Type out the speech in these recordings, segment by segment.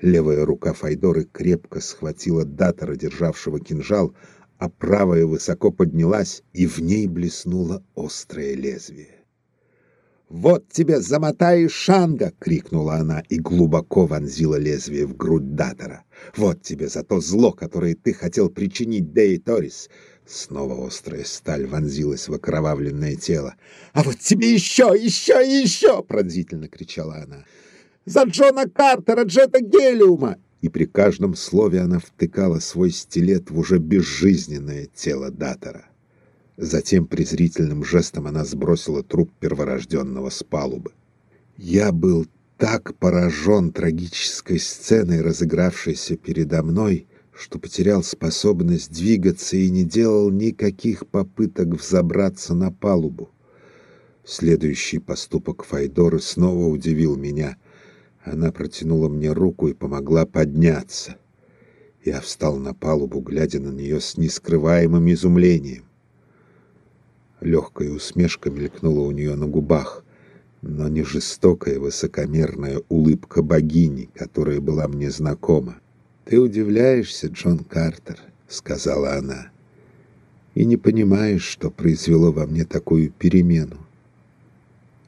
Левая рука Файдоры крепко схватила датора, державшего кинжал, а правая высоко поднялась, и в ней блеснуло острое лезвие. «Вот тебе замотай шанга!» — крикнула она и глубоко вонзила лезвие в грудь Датора. «Вот тебе за то зло, которое ты хотел причинить Деи Торис!» Снова острая сталь вонзилась в окровавленное тело. «А вот тебе еще, еще еще!» — пронзительно кричала она. «За Джона Картера, Джета Гелиума!» И при каждом слове она втыкала свой стилет в уже безжизненное тело Датора. Затем презрительным жестом она сбросила труп перворожденного с палубы. Я был так поражен трагической сценой, разыгравшейся передо мной, что потерял способность двигаться и не делал никаких попыток взобраться на палубу. Следующий поступок Файдоры снова удивил меня. Она протянула мне руку и помогла подняться. Я встал на палубу, глядя на нее с нескрываемым изумлением. Легкая усмешка мелькнула у нее на губах, но не жестокая высокомерная улыбка богини, которая была мне знакома. «Ты удивляешься, Джон Картер», — сказала она, — «и не понимаешь, что произвело во мне такую перемену.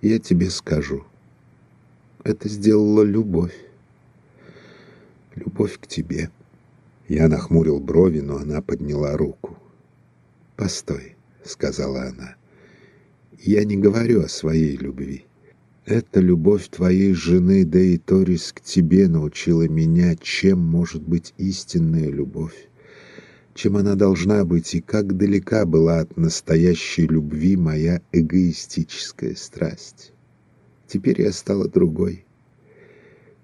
Я тебе скажу. Это сделала любовь. Любовь к тебе». Я нахмурил брови, но она подняла руку. «Постой». — сказала она. «Я не говорю о своей любви. Эта любовь твоей жены Деи Торис к тебе научила меня, чем может быть истинная любовь, чем она должна быть и как далека была от настоящей любви моя эгоистическая страсть. Теперь я стала другой.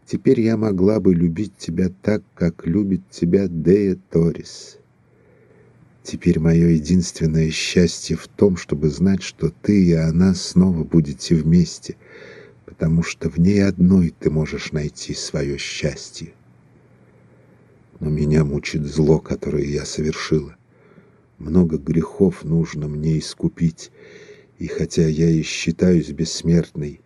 Теперь я могла бы любить тебя так, как любит тебя Дея Торис». Теперь мое единственное счастье в том, чтобы знать, что ты и она снова будете вместе, потому что в ней одной ты можешь найти свое счастье. Но меня мучит зло, которое я совершила. Много грехов нужно мне искупить, и хотя я и считаюсь бессмертной,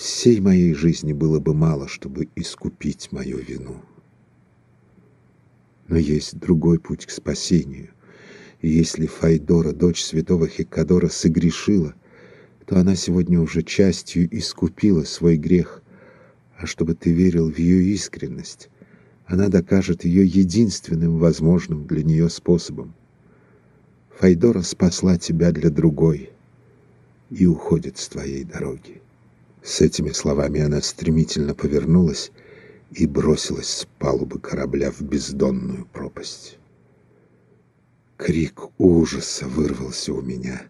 всей моей жизни было бы мало, чтобы искупить мою вину. Но есть другой путь к спасению — и если Файдора, дочь святого Хикадора, согрешила, то она сегодня уже частью искупила свой грех. А чтобы ты верил в ее искренность, она докажет ее единственным возможным для нее способом. Файдора спасла тебя для другой и уходит с твоей дороги. С этими словами она стремительно повернулась и бросилась с палубы корабля в бездонную пропасть. Крик ужаса вырвался у меня.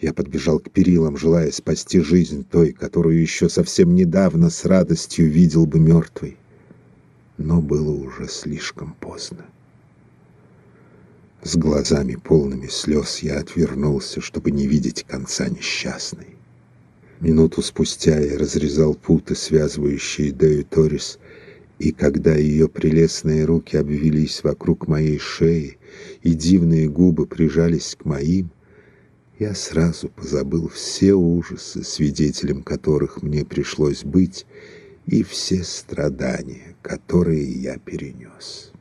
Я подбежал к перилам, желая спасти жизнь той, которую еще совсем недавно с радостью видел бы мертвой. Но было уже слишком поздно. С глазами полными слез я отвернулся, чтобы не видеть конца несчастной. Минуту спустя я разрезал путы, связывающие Дею Торис, и когда ее прелестные руки обвелись вокруг моей шеи, и дивные губы прижались к моим, я сразу позабыл все ужасы, свидетелем которых мне пришлось быть, и все страдания, которые я перенес.